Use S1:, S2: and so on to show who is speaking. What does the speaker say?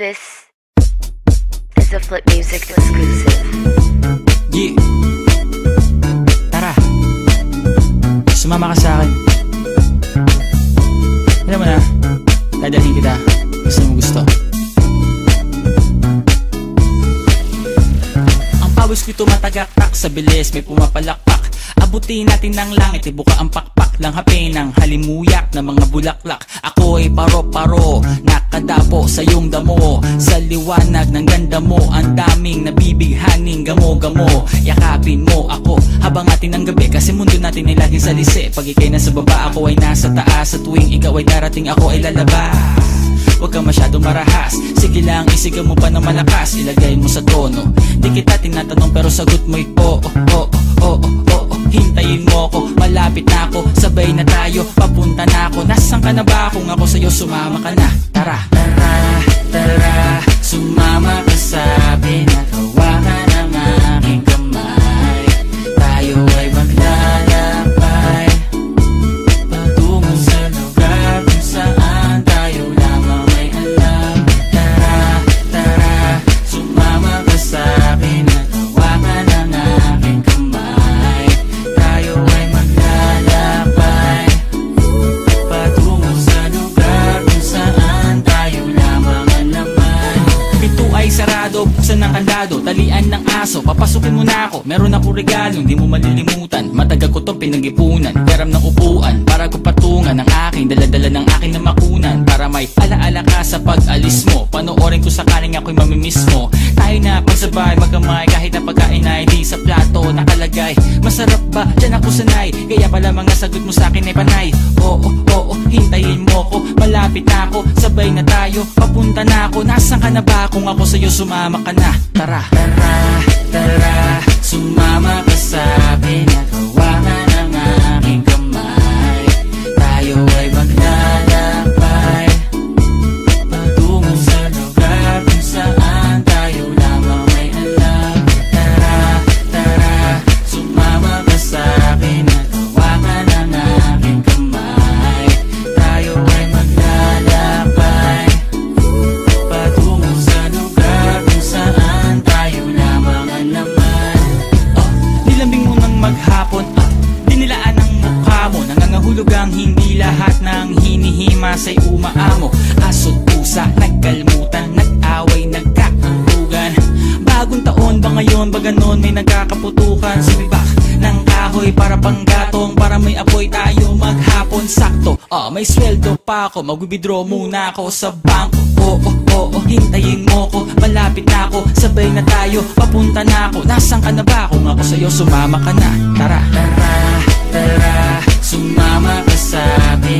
S1: This is a Flip Music exclusive.
S2: Yeah. Tara. Sumama ka sa akin. Alam mo na, dadalhin kita. Gusto mo gusto. Ang pawis ko'y tumatagaktak sa bilis, may pumapalakpak. Abutin natin ng langit, ibuka ang pakpak lang hapin ng halimuyak ng mga bulaklak. Ako ay paro-paro, nakadapo sa iyong damo. Sa liwanag ng ganda mo, ang daming nabibighaning gamo-gamo. Yakapin mo ako habang atin ang gabi, kasi mundo natin ay laging salisi. Pag ikay nasa baba, ako ay nasa taas. Sa tuwing ikaw ay darating, ako ay lalabas. Huwag ka masyadong marahas Sige lang, isigaw mo pa ng malakas Ilagay mo sa tono Di kita tinatanong pero sagot mo'y oo, oo, oo, oo, oo Hintayin mo ako, malapit na ako Sabay na tayo, papunta na ako. Nasaan ka na ba? Kung ako sa'yo, sumama ka na. Tara, tara, tara. Sumama ka sa akin Talian ng aso, papasukin mo na ako. Meron ako regalo, hindi mo malilimutan. Matagal ko tong pinag-ipunan. Ng upuan, para ko patungan Ang aking daladala ng aking na makunan Para may alaala ka sa pag-alis mo. Panoorin ko sakaling ako'y mamimiss mo. Tayo na pagsabay, magkamay Kahit na pagkain ay di sa plato nakalagay. Masarap ba? Diyan ako sanay. Kaya pala mga sagot mo sa akin ay panay. Oo, oo, hintayin mo ko. Malapit na ako, sabay na tayo. Papunta na ako, nasan ka na ba? Kung ako sa'yo sumama ka na. Tara, tara, tara. Sumama ka sa akin hinihima sa'y umaamo. Aso't pusa, nagkalmutan, nag-away, nagkakarugan. Bagong taon ba ngayon, ba ganon may nagkakaputukan? Sumibak ng kahoy para panggatong Para may apoy tayo maghapon? Sakto Ah, may sweldo pa ako, mag-withdraw muna ako sa bangko Oo, oo, oo, hintayin mo ko Malapit na ako, sabay na tayo Papunta na ako, nasan ka na ba? Kung ako sa'yo, sumama ka na. Tara, tara, tara Sumama ka sa akin. At